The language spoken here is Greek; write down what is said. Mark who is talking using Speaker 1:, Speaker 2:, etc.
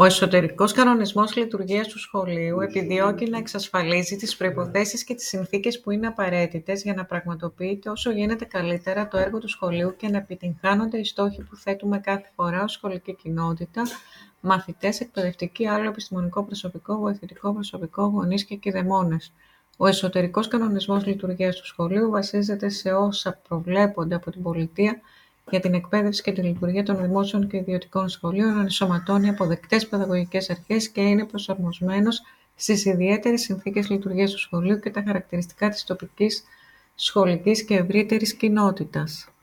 Speaker 1: Ο εσωτερικός κανονισμός λειτουργίας του σχολείου επιδιώκει να εξασφαλίζει τις προϋποθέσεις και τις συνθήκες που είναι απαραίτητες για να πραγματοποιείται όσο γίνεται καλύτερα το έργο του σχολείου και να επιτυγχάνονται οι στόχοι που θέτουμε κάθε φορά ως σχολική κοινότητα, μαθητές, εκπαιδευτικοί, άλλο επιστημονικό προσωπικό, βοηθητικό προσωπικό, γονείς και κηδεμόνες. Ο εσωτερικός κανονισμός λειτουργίας του σχολείου βασίζεται σε όσα προβλέπονται από την Πολιτεία για την εκπαίδευση και τη λειτουργία των δημόσιων και ιδιωτικών σχολείων, ενσωματώνει αποδεκτές παιδαγωγικές αρχές και είναι προσαρμοσμένος στις ιδιαίτερες συνθήκες λειτουργίας του σχολείου και τα χαρακτηριστικά της τοπικής σχολικής και ευρύτερης κοινότητας.